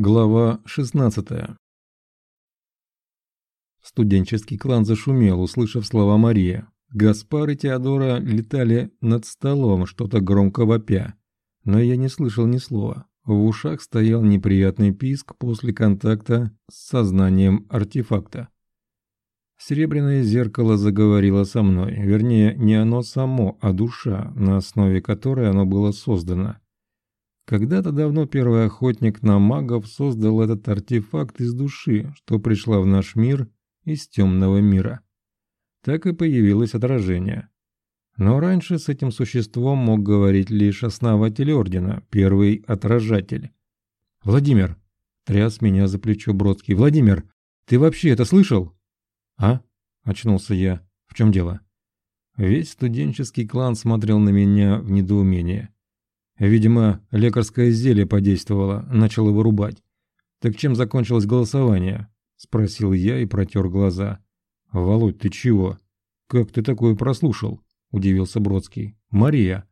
Глава 16 Студенческий клан зашумел, услышав слова Мария. Гаспар и Теодора летали над столом, что-то громко вопя. Но я не слышал ни слова. В ушах стоял неприятный писк после контакта с сознанием артефакта. Серебряное зеркало заговорило со мной, вернее, не оно само, а душа, на основе которой оно было создано. Когда-то давно первый охотник на магов создал этот артефакт из души, что пришла в наш мир из темного мира. Так и появилось отражение. Но раньше с этим существом мог говорить лишь основатель Ордена, первый отражатель. «Владимир!» – тряс меня за плечо Бродский. «Владимир, ты вообще это слышал?» «А?» – очнулся я. «В чем дело?» Весь студенческий клан смотрел на меня в недоумении. Видимо, лекарское зелье подействовало, начало вырубать. «Так чем закончилось голосование?» – спросил я и протер глаза. «Володь, ты чего? Как ты такое прослушал?» – удивился Бродский. «Мария.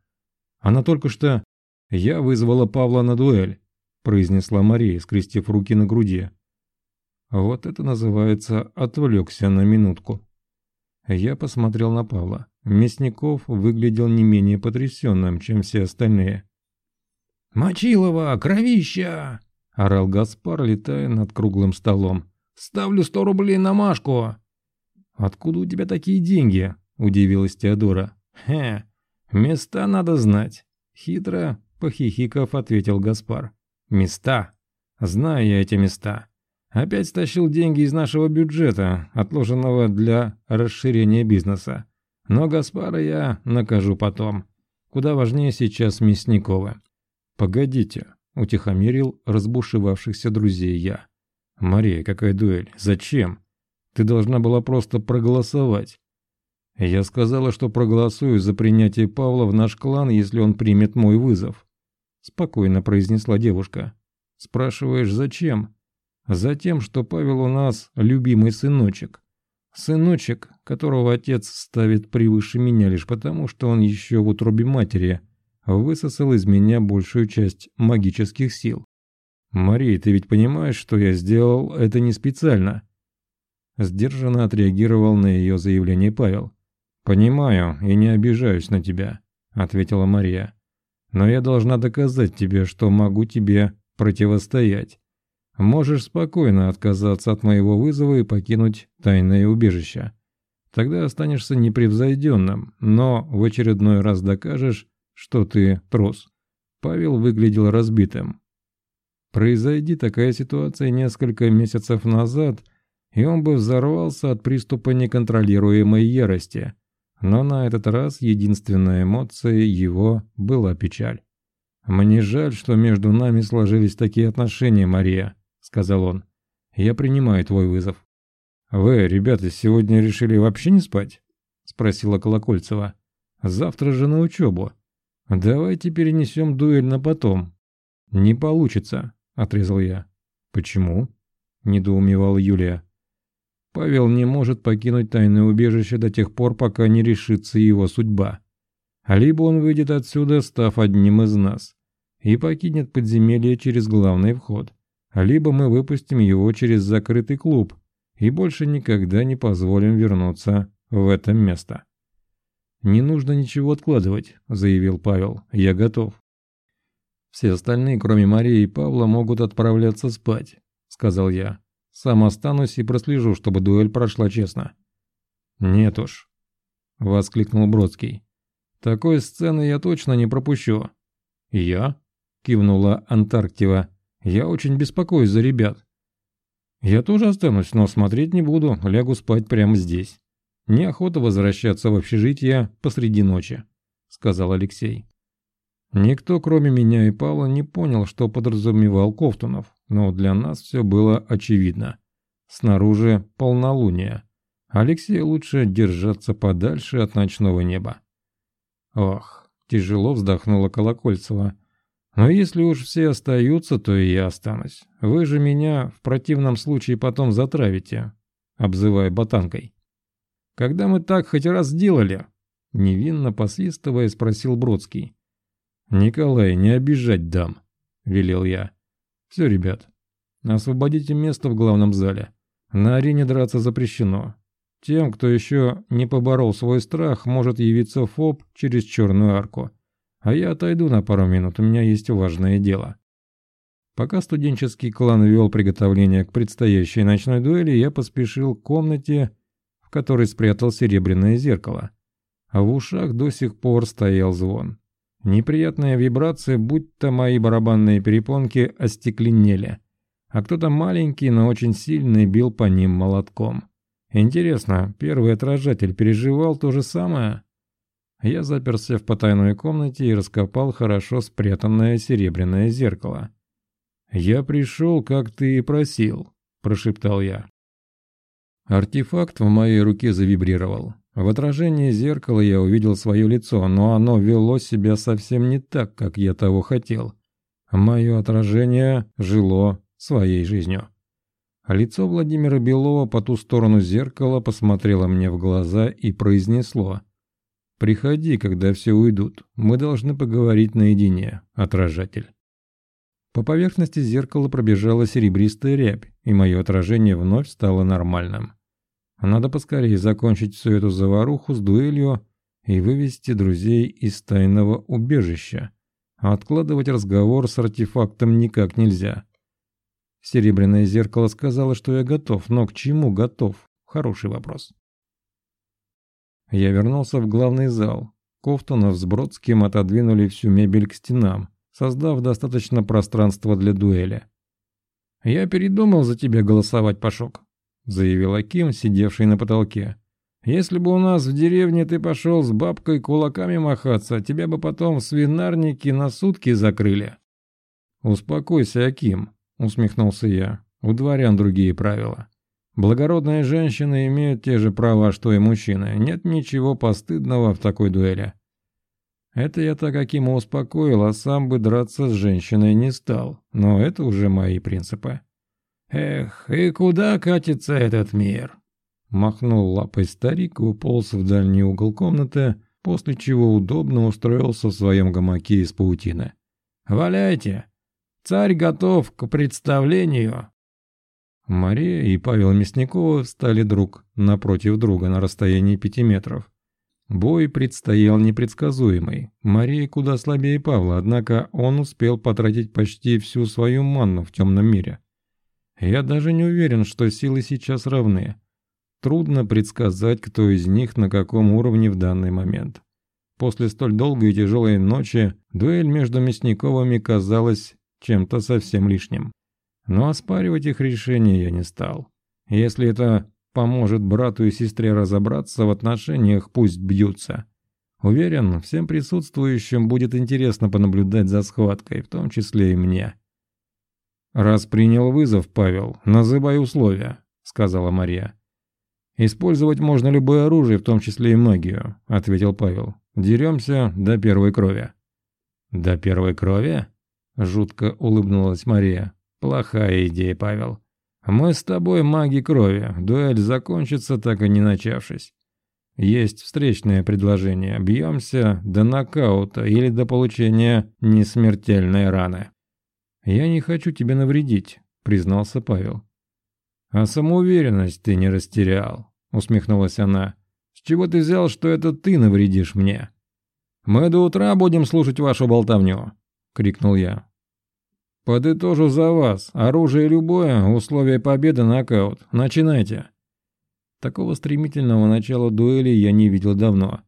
Она только что...» «Я вызвала Павла на дуэль», – произнесла Мария, скрестив руки на груди. Вот это называется «отвлекся на минутку». Я посмотрел на Павла. Мясников выглядел не менее потрясенным, чем все остальные. «Мочилова, кровища!» — орал Гаспар, летая над круглым столом. «Ставлю сто рублей на Машку!» «Откуда у тебя такие деньги?» — удивилась Теодора. «Хе, места надо знать!» — хитро, похихиков, ответил Гаспар. «Места? Знаю я эти места. Опять стащил деньги из нашего бюджета, отложенного для расширения бизнеса. Но Гаспара я накажу потом. Куда важнее сейчас Мясникова. «Погодите», — утихомирил разбушевавшихся друзей я. «Мария, какая дуэль? Зачем? Ты должна была просто проголосовать». «Я сказала, что проголосую за принятие Павла в наш клан, если он примет мой вызов», — спокойно произнесла девушка. «Спрашиваешь, зачем?» «Затем, что Павел у нас любимый сыночек. Сыночек, которого отец ставит превыше меня лишь потому, что он еще в утробе матери, высосал из меня большую часть магических сил. «Мария, ты ведь понимаешь, что я сделал это не специально?» Сдержанно отреагировал на ее заявление Павел. «Понимаю и не обижаюсь на тебя», — ответила Мария. «Но я должна доказать тебе, что могу тебе противостоять. Можешь спокойно отказаться от моего вызова и покинуть тайное убежище. Тогда останешься непревзойденным, но в очередной раз докажешь, что ты трус. Павел выглядел разбитым. Произойди такая ситуация несколько месяцев назад, и он бы взорвался от приступа неконтролируемой ярости. Но на этот раз единственная эмоция его была печаль. «Мне жаль, что между нами сложились такие отношения, Мария», — сказал он. «Я принимаю твой вызов». «Вы, ребята, сегодня решили вообще не спать?» — спросила Колокольцева. «Завтра же на учебу. «Давайте перенесем дуэль на потом». «Не получится», — отрезал я. «Почему?» — недоумевала Юлия. «Павел не может покинуть тайное убежище до тех пор, пока не решится его судьба. Либо он выйдет отсюда, став одним из нас, и покинет подземелье через главный вход, либо мы выпустим его через закрытый клуб и больше никогда не позволим вернуться в это место». «Не нужно ничего откладывать», — заявил Павел. «Я готов». «Все остальные, кроме Марии и Павла, могут отправляться спать», — сказал я. «Сам останусь и прослежу, чтобы дуэль прошла честно». «Нет уж», — воскликнул Бродский. «Такой сцены я точно не пропущу». «Я?» — кивнула Антарктива. «Я очень беспокоюсь за ребят». «Я тоже останусь, но смотреть не буду, лягу спать прямо здесь». «Неохота возвращаться в общежитие посреди ночи», — сказал Алексей. Никто, кроме меня и Павла, не понял, что подразумевал Ковтунов, но для нас все было очевидно. Снаружи полнолуние. Алексею лучше держаться подальше от ночного неба. Ох, тяжело вздохнула Колокольцева. Но если уж все остаются, то и я останусь. Вы же меня в противном случае потом затравите, обзывая ботанкой. Когда мы так хоть раз сделали?» Невинно посвистывая, спросил Бродский. «Николай, не обижать дам», — велел я. «Все, ребят, освободите место в главном зале. На арене драться запрещено. Тем, кто еще не поборол свой страх, может явиться ФОП через черную арку. А я отойду на пару минут, у меня есть важное дело. Пока студенческий клан вел приготовление к предстоящей ночной дуэли, я поспешил к комнате, в которой спрятал серебряное зеркало. А в ушах до сих пор стоял звон. Неприятная вибрация, будто мои барабанные перепонки остекленели, а кто-то маленький, но очень сильный бил по ним молотком. Интересно, первый отражатель переживал то же самое? Я заперся в потайной комнате и раскопал хорошо спрятанное серебряное зеркало. «Я пришел, как ты и просил», – прошептал я. Артефакт в моей руке завибрировал. В отражении зеркала я увидел свое лицо, но оно вело себя совсем не так, как я того хотел. Мое отражение жило своей жизнью. Лицо Владимира Белова по ту сторону зеркала посмотрело мне в глаза и произнесло «Приходи, когда все уйдут. Мы должны поговорить наедине, отражатель». По поверхности зеркала пробежала серебристая рябь, и мое отражение вновь стало нормальным. Надо поскорее закончить всю эту заваруху с дуэлью и вывести друзей из тайного убежища. А откладывать разговор с артефактом никак нельзя. Серебряное зеркало сказало, что я готов, но к чему готов? Хороший вопрос. Я вернулся в главный зал. Кофтонов с Бродским отодвинули всю мебель к стенам, создав достаточно пространства для дуэли. «Я передумал за тебя голосовать, Пашок», заявил Аким, сидевший на потолке. «Если бы у нас в деревне ты пошел с бабкой кулаками махаться, тебя бы потом в свинарнике на сутки закрыли». «Успокойся, Аким», — усмехнулся я. «У дворян другие правила. Благородные женщины имеют те же права, что и мужчины. Нет ничего постыдного в такой дуэли». Это я так Акима успокоил, а сам бы драться с женщиной не стал. Но это уже мои принципы. «Эх, и куда катится этот мир?» Махнул лапой старик и уполз в дальний угол комнаты, после чего удобно устроился в своем гамаке из паутины. «Валяйте! Царь готов к представлению!» Мария и Павел Мясниковы встали друг напротив друга на расстоянии пяти метров. Бой предстоял непредсказуемый. Мария куда слабее Павла, однако он успел потратить почти всю свою манну в темном мире. Я даже не уверен, что силы сейчас равны. Трудно предсказать, кто из них на каком уровне в данный момент. После столь долгой и тяжелой ночи дуэль между Мясниковыми казалась чем-то совсем лишним. Но оспаривать их решение я не стал. Если это поможет брату и сестре разобраться в отношениях, пусть бьются. Уверен, всем присутствующим будет интересно понаблюдать за схваткой, в том числе и мне. «Раз принял вызов, Павел, называй условия», — сказала Мария. «Использовать можно любое оружие, в том числе и магию», — ответил Павел. «Деремся до первой крови». «До первой крови?» — жутко улыбнулась Мария. «Плохая идея, Павел. Мы с тобой маги крови. Дуэль закончится, так и не начавшись. Есть встречное предложение. Бьемся до нокаута или до получения несмертельной раны». «Я не хочу тебе навредить», — признался Павел. «А самоуверенность ты не растерял», — усмехнулась она. «С чего ты взял, что это ты навредишь мне?» «Мы до утра будем слушать вашу болтовню», — крикнул я. «Подытожу за вас. Оружие любое, условие победы нокаут. Начинайте». Такого стремительного начала дуэли я не видел давно.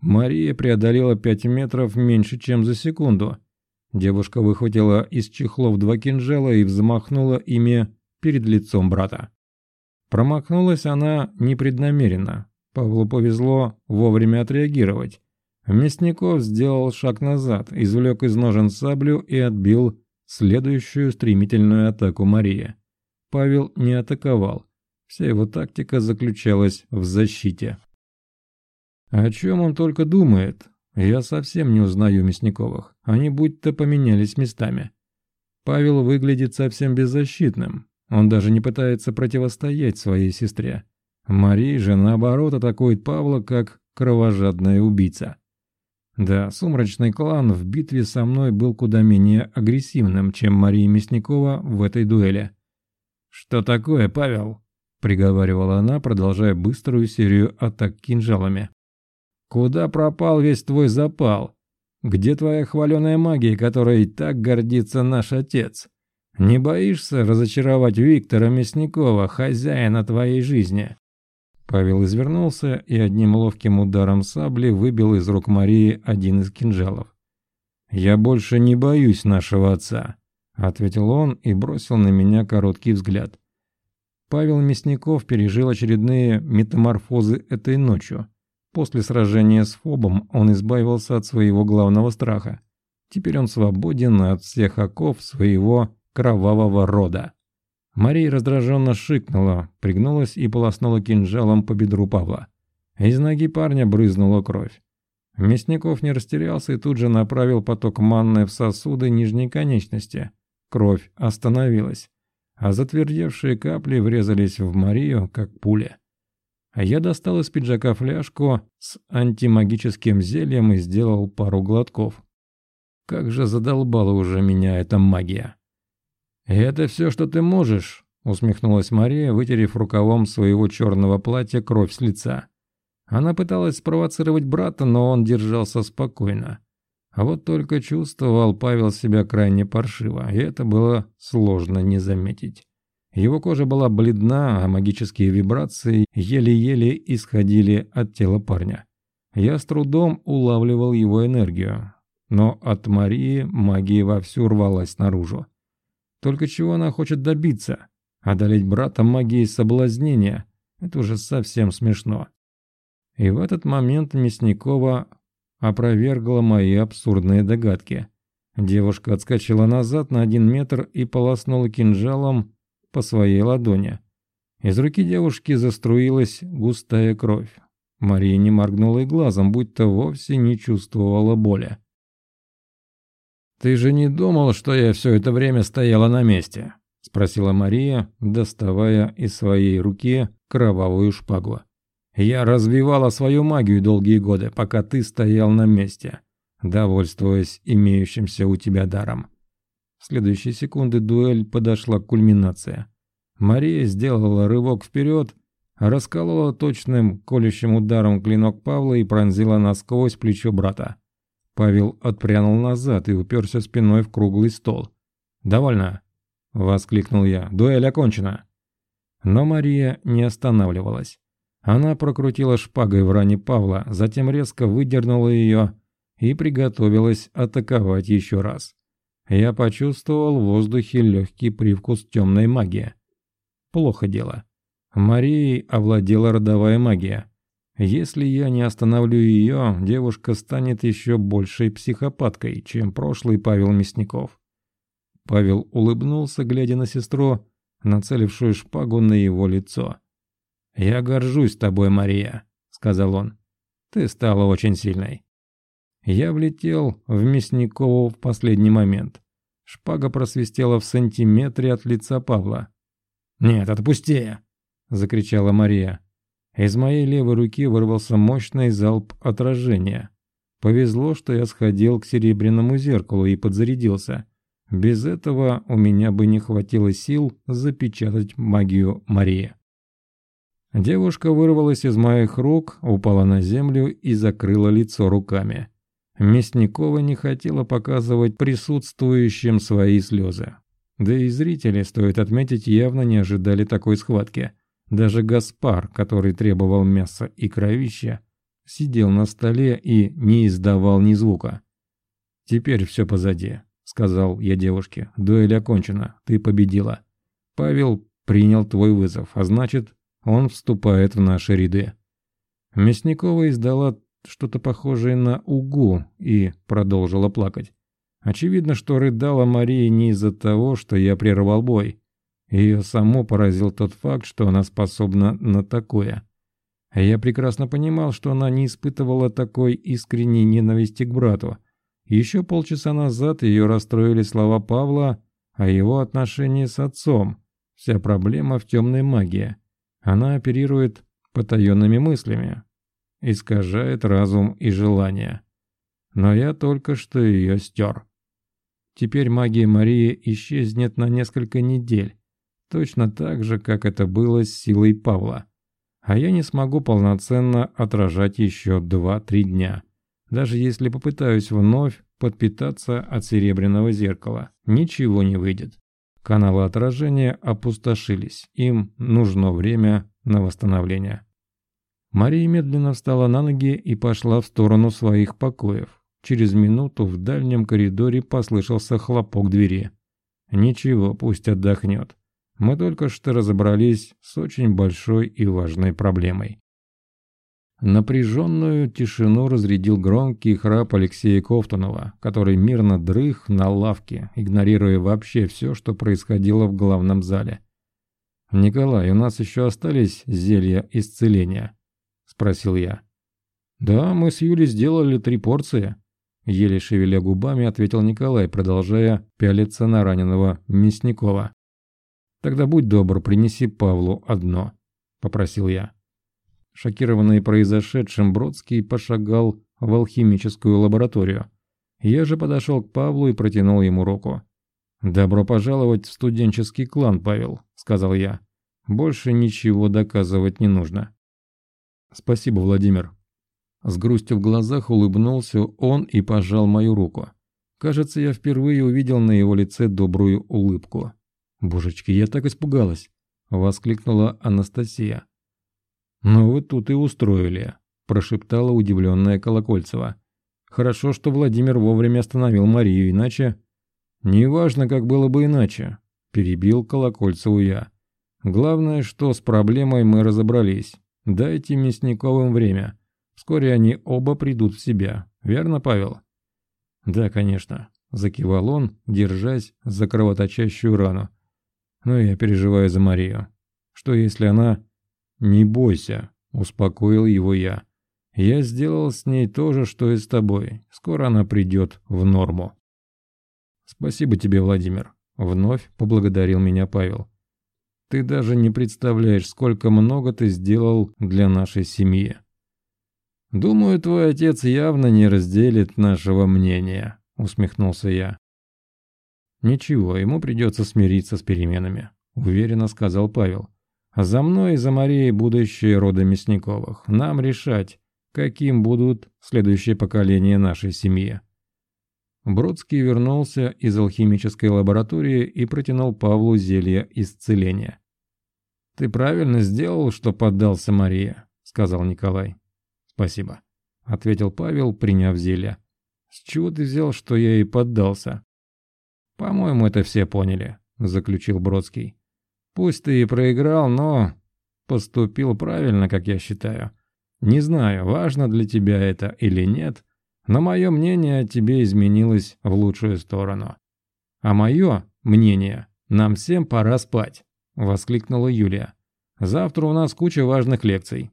Мария преодолела пять метров меньше, чем за секунду — Девушка выхватила из чехлов два кинжала и взмахнула ими перед лицом брата. Промахнулась она непреднамеренно. Павлу повезло вовремя отреагировать. Мясников сделал шаг назад, извлек из ножен саблю и отбил следующую стремительную атаку Марии. Павел не атаковал. Вся его тактика заключалась в защите. О чем он только думает? Я совсем не узнаю Мясниковых. Они будто поменялись местами. Павел выглядит совсем беззащитным. Он даже не пытается противостоять своей сестре. Мария же, наоборот, атакует Павла как кровожадная убийца. Да, сумрачный клан в битве со мной был куда менее агрессивным, чем Мария Мясникова в этой дуэли. «Что такое, Павел?» – приговаривала она, продолжая быструю серию атак кинжалами. «Куда пропал весь твой запал? Где твоя хваленая магия, которой так гордится наш отец? Не боишься разочаровать Виктора Мясникова, хозяина твоей жизни?» Павел извернулся и одним ловким ударом сабли выбил из рук Марии один из кинжалов. «Я больше не боюсь нашего отца», — ответил он и бросил на меня короткий взгляд. Павел Мясников пережил очередные метаморфозы этой ночью. После сражения с Фобом он избавился от своего главного страха. Теперь он свободен от всех оков своего кровавого рода. Мария раздраженно шикнула, пригнулась и полоснула кинжалом по бедру Павла. Из ноги парня брызнула кровь. Мясников не растерялся и тут же направил поток манны в сосуды нижней конечности. Кровь остановилась, а затвердевшие капли врезались в Марию, как пули. А я достал из пиджака фляжку с антимагическим зельем и сделал пару глотков. Как же задолбала уже меня эта магия. «Это все, что ты можешь», — усмехнулась Мария, вытерев рукавом своего черного платья кровь с лица. Она пыталась спровоцировать брата, но он держался спокойно. А вот только чувствовал Павел себя крайне паршиво, и это было сложно не заметить. Его кожа была бледна, а магические вибрации еле-еле исходили от тела парня. Я с трудом улавливал его энергию, но от Марии магия вовсю рвалась наружу. Только чего она хочет добиться? Одолеть брата магией соблазнения? Это уже совсем смешно. И в этот момент Мясникова опровергла мои абсурдные догадки. Девушка отскочила назад на один метр и полоснула кинжалом по своей ладони. Из руки девушки заструилась густая кровь. Мария не моргнула и глазом, будто вовсе не чувствовала боли. «Ты же не думал, что я все это время стояла на месте?» — спросила Мария, доставая из своей руки кровавую шпагу. Я развивала свою магию долгие годы, пока ты стоял на месте, довольствуясь имеющимся у тебя даром. В следующие секунды дуэль подошла к кульминации. Мария сделала рывок вперед, расколола точным колющим ударом клинок Павла и пронзила насквозь плечо брата. Павел отпрянул назад и уперся спиной в круглый стол. «Довольно!» — воскликнул я. «Дуэль окончена!» Но Мария не останавливалась. Она прокрутила шпагой в ране Павла, затем резко выдернула ее и приготовилась атаковать еще раз. Я почувствовал в воздухе легкий привкус темной магии. Плохо дело. Марией овладела родовая магия. Если я не остановлю ее, девушка станет еще большей психопаткой, чем прошлый Павел Мясников. Павел улыбнулся, глядя на сестру, нацелившую шпагу на его лицо. «Я горжусь тобой, Мария», — сказал он. «Ты стала очень сильной». Я влетел в Мясникову в последний момент. Шпага просвистела в сантиметре от лица Павла. «Нет, отпусти!» — закричала Мария. Из моей левой руки вырвался мощный залп отражения. Повезло, что я сходил к серебряному зеркалу и подзарядился. Без этого у меня бы не хватило сил запечатать магию Марии. Девушка вырвалась из моих рук, упала на землю и закрыла лицо руками. Мясникова не хотела показывать присутствующим свои слезы. Да и зрители, стоит отметить, явно не ожидали такой схватки. Даже Гаспар, который требовал мяса и кровища, сидел на столе и не издавал ни звука. «Теперь все позади», — сказал я девушке. «Дуэль окончена, ты победила. Павел принял твой вызов, а значит, он вступает в наши ряды. Мясникова издала что-то похожее на угу и продолжила плакать. Очевидно, что рыдала Мария не из-за того, что я прервал бой. Ее само поразил тот факт, что она способна на такое. Я прекрасно понимал, что она не испытывала такой искренней ненависти к брату. Еще полчаса назад ее расстроили слова Павла о его отношении с отцом. Вся проблема в темной магии. Она оперирует потаенными мыслями, искажает разум и желания. Но я только что ее стер. Теперь магия Марии исчезнет на несколько недель. Точно так же, как это было с силой Павла. А я не смогу полноценно отражать еще 2-3 дня. Даже если попытаюсь вновь подпитаться от серебряного зеркала, ничего не выйдет. Каналы отражения опустошились, им нужно время на восстановление. Мария медленно встала на ноги и пошла в сторону своих покоев. Через минуту в дальнем коридоре послышался хлопок двери. Ничего, пусть отдохнет. Мы только что разобрались с очень большой и важной проблемой. Напряженную тишину разрядил громкий храп Алексея Ковтунова, который мирно дрых на лавке, игнорируя вообще все, что происходило в главном зале. «Николай, у нас еще остались зелья исцеления?» – спросил я. «Да, мы с Юлей сделали три порции», – еле шевеля губами ответил Николай, продолжая пялиться на раненого Мясникова. «Тогда будь добр, принеси Павлу одно», – попросил я. Шокированный произошедшим, Бродский пошагал в алхимическую лабораторию. Я же подошел к Павлу и протянул ему руку. «Добро пожаловать в студенческий клан, Павел», — сказал я. «Больше ничего доказывать не нужно». «Спасибо, Владимир». С грустью в глазах улыбнулся он и пожал мою руку. Кажется, я впервые увидел на его лице добрую улыбку. «Божечки, я так испугалась!» — воскликнула Анастасия. «Ну вы тут и устроили», – прошептала удивленная Колокольцева. «Хорошо, что Владимир вовремя остановил Марию, иначе...» «Неважно, как было бы иначе», – перебил Колокольцеву я. «Главное, что с проблемой мы разобрались. Дайте Мясниковым время. Вскоре они оба придут в себя. Верно, Павел?» «Да, конечно», – закивал он, держась за кровоточащую рану. «Но я переживаю за Марию. Что если она...» «Не бойся», – успокоил его я. «Я сделал с ней то же, что и с тобой. Скоро она придет в норму». «Спасибо тебе, Владимир», – вновь поблагодарил меня Павел. «Ты даже не представляешь, сколько много ты сделал для нашей семьи». «Думаю, твой отец явно не разделит нашего мнения», – усмехнулся я. «Ничего, ему придется смириться с переменами», – уверенно сказал Павел. За мной и за Марией будущее рода Мясниковых. Нам решать, каким будут следующие поколения нашей семьи. Бродский вернулся из алхимической лаборатории и протянул Павлу зелье исцеления. «Ты правильно сделал, что поддался Мария», — сказал Николай. «Спасибо», — ответил Павел, приняв зелье. «С чего ты взял, что я ей поддался?» «По-моему, это все поняли», — заключил Бродский. Пусть ты и проиграл, но поступил правильно, как я считаю. Не знаю, важно для тебя это или нет, но мое мнение о тебе изменилось в лучшую сторону. А мое мнение, нам всем пора спать, воскликнула Юлия. Завтра у нас куча важных лекций.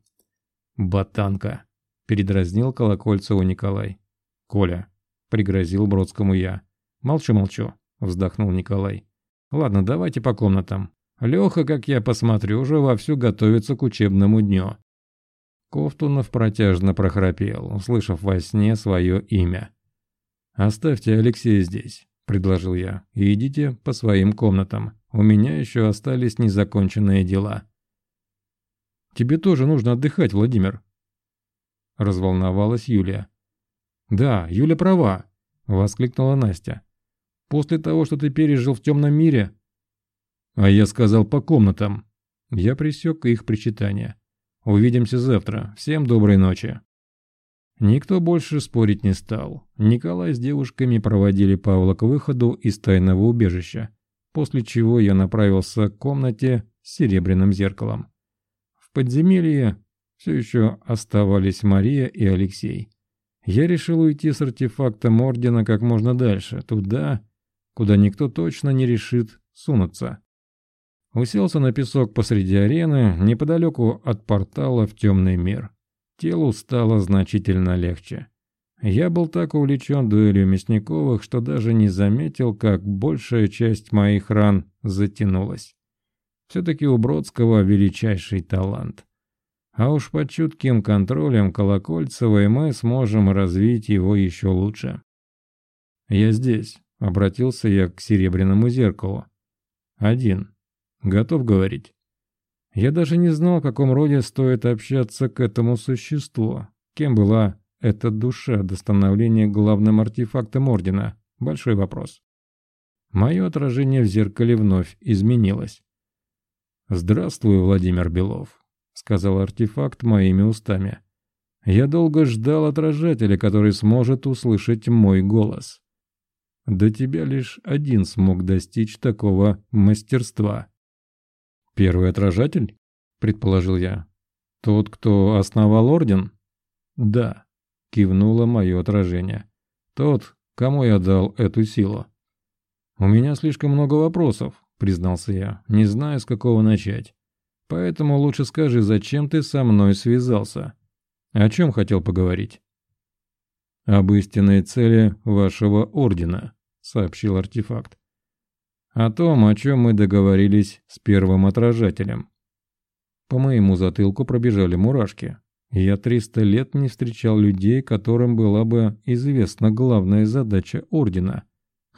Ботанка, передразнил Колокольцеву Николай. Коля, пригрозил Бродскому я. Молчу-молчу, вздохнул Николай. Ладно, давайте по комнатам. Леха, как я посмотрю, уже вовсю готовится к учебному дню. Ковтунов протяжно прохрапел, услышав во сне свое имя. «Оставьте Алексея здесь», — предложил я, — «и идите по своим комнатам. У меня еще остались незаконченные дела». «Тебе тоже нужно отдыхать, Владимир», — разволновалась Юлия. «Да, Юля права», — воскликнула Настя. «После того, что ты пережил в темном мире, а я сказал по комнатам. Я присек их причитание. Увидимся завтра. Всем доброй ночи. Никто больше спорить не стал. Николай с девушками проводили Павла к выходу из тайного убежища, после чего я направился к комнате с серебряным зеркалом. В подземелье все еще оставались Мария и Алексей. Я решил уйти с артефактом Ордена как можно дальше, туда, куда никто точно не решит сунуться. Уселся на песок посреди арены, неподалеку от портала в темный мир. Телу стало значительно легче. Я был так увлечен дуэлью Мясниковых, что даже не заметил, как большая часть моих ран затянулась. Все-таки у Бродского величайший талант. А уж под чутким контролем Колокольцева и мы сможем развить его еще лучше. «Я здесь», — обратился я к серебряному зеркалу. «Один». Готов говорить? Я даже не знал, в каком роде стоит общаться к этому существу. Кем была эта душа до становления главным артефактом Ордена? Большой вопрос. Мое отражение в зеркале вновь изменилось. «Здравствуй, Владимир Белов», — сказал артефакт моими устами. «Я долго ждал отражателя, который сможет услышать мой голос. До тебя лишь один смог достичь такого мастерства». «Первый отражатель?» — предположил я. «Тот, кто основал Орден?» «Да», — кивнуло мое отражение. «Тот, кому я дал эту силу». «У меня слишком много вопросов», — признался я. «Не знаю, с какого начать. Поэтому лучше скажи, зачем ты со мной связался? О чем хотел поговорить?» «Об истинной цели вашего ордена», — сообщил артефакт. «О том, о чем мы договорились с первым отражателем». По моему затылку пробежали мурашки. Я триста лет не встречал людей, которым была бы известна главная задача ордена —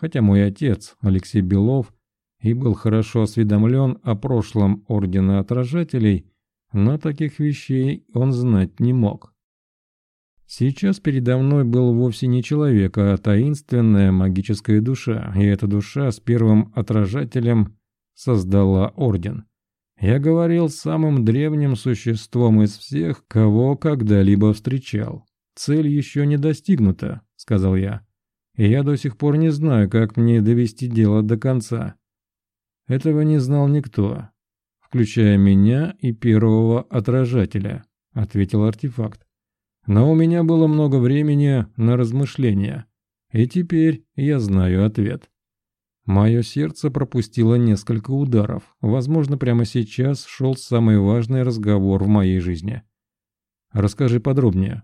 хотя мой отец, Алексей Белов, и был хорошо осведомлен о прошлом Ордена Отражателей, но таких вещей он знать не мог. Сейчас передо мной был вовсе не человек, а таинственная магическая душа, и эта душа с первым отражателем создала Орден. Я говорил с самым древним существом из всех, кого когда-либо встречал. «Цель еще не достигнута», — сказал я я до сих пор не знаю, как мне довести дело до конца. Этого не знал никто, включая меня и первого отражателя, ответил артефакт. Но у меня было много времени на размышления, и теперь я знаю ответ. Мое сердце пропустило несколько ударов. Возможно, прямо сейчас шел самый важный разговор в моей жизни. Расскажи подробнее.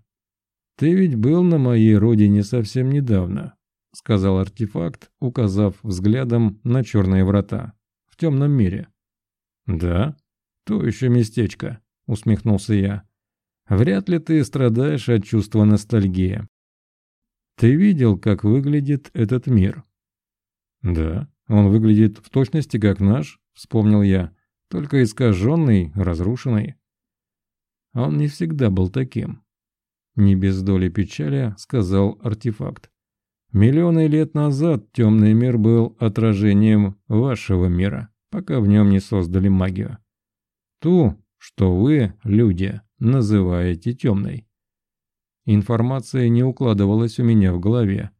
Ты ведь был на моей родине совсем недавно. — сказал артефакт, указав взглядом на черные врата. «В темном мире». «Да? То еще местечко», — усмехнулся я. «Вряд ли ты страдаешь от чувства ностальгии. Ты видел, как выглядит этот мир?» «Да, он выглядит в точности как наш», — вспомнил я, «только искаженный, разрушенный». Он не всегда был таким. Не без доли печали сказал артефакт. Миллионы лет назад темный мир был отражением вашего мира, пока в нем не создали магию. Ту, что вы, люди, называете темной. Информация не укладывалась у меня в голове.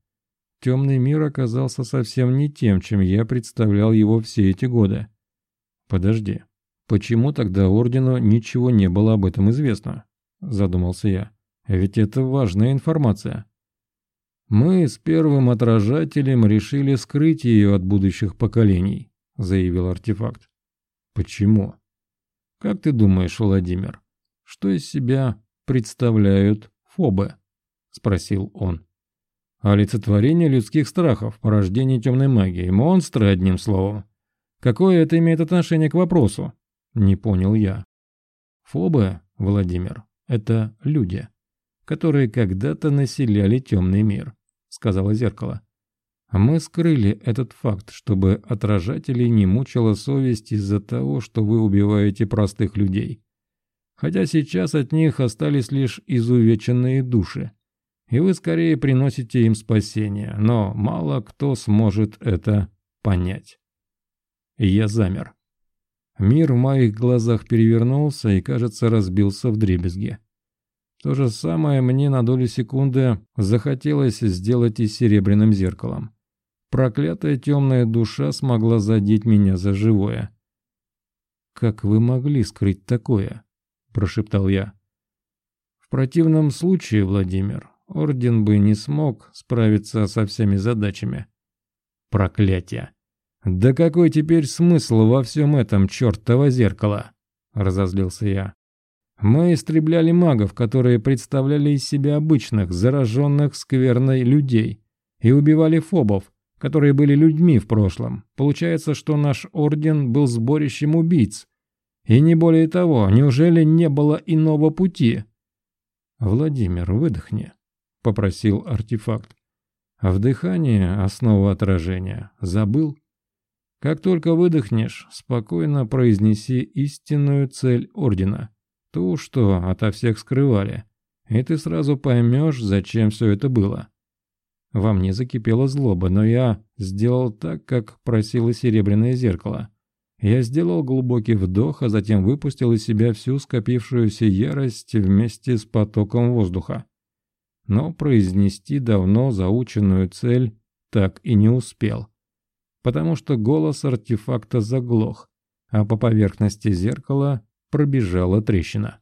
Темный мир оказался совсем не тем, чем я представлял его все эти годы. Подожди, почему тогда Ордену ничего не было об этом известно? Задумался я. Ведь это важная информация. «Мы с первым отражателем решили скрыть ее от будущих поколений», — заявил артефакт. «Почему?» «Как ты думаешь, Владимир, что из себя представляют фобы?» — спросил он. «Олицетворение людских страхов, порождение темной магии, монстры, одним словом. Какое это имеет отношение к вопросу?» Не понял я. «Фобы, Владимир, это люди» которые когда-то населяли темный мир сказала зеркало. Мы скрыли этот факт, чтобы отражателей не мучила совесть из-за того, что вы убиваете простых людей. Хотя сейчас от них остались лишь изувеченные души. И вы скорее приносите им спасение, но мало кто сможет это понять. я замер. Мир в моих глазах перевернулся и, кажется, разбился в дребезги. То же самое мне на долю секунды захотелось сделать и с серебряным зеркалом. Проклятая темная душа смогла задеть меня за живое. «Как вы могли скрыть такое?» – прошептал я. «В противном случае, Владимир, Орден бы не смог справиться со всеми задачами». «Проклятие! Да какой теперь смысл во всем этом чертово зеркало?» – разозлился я. Мы истребляли магов, которые представляли из себя обычных, зараженных скверной людей, и убивали фобов, которые были людьми в прошлом. Получается, что наш орден был сборищем убийц. И не более того, неужели не было иного пути? «Владимир, выдохни», — попросил артефакт. «Вдыхание — основа отражения. Забыл?» Как только выдохнешь, спокойно произнеси истинную цель Ордена, ту, что ото всех скрывали, и ты сразу поймешь, зачем все это было. Во мне закипела злоба, но я сделал так, как просило серебряное зеркало. Я сделал глубокий вдох, а затем выпустил из себя всю скопившуюся ярость вместе с потоком воздуха. Но произнести давно заученную цель так и не успел потому что голос артефакта заглох, а по поверхности зеркала пробежала трещина.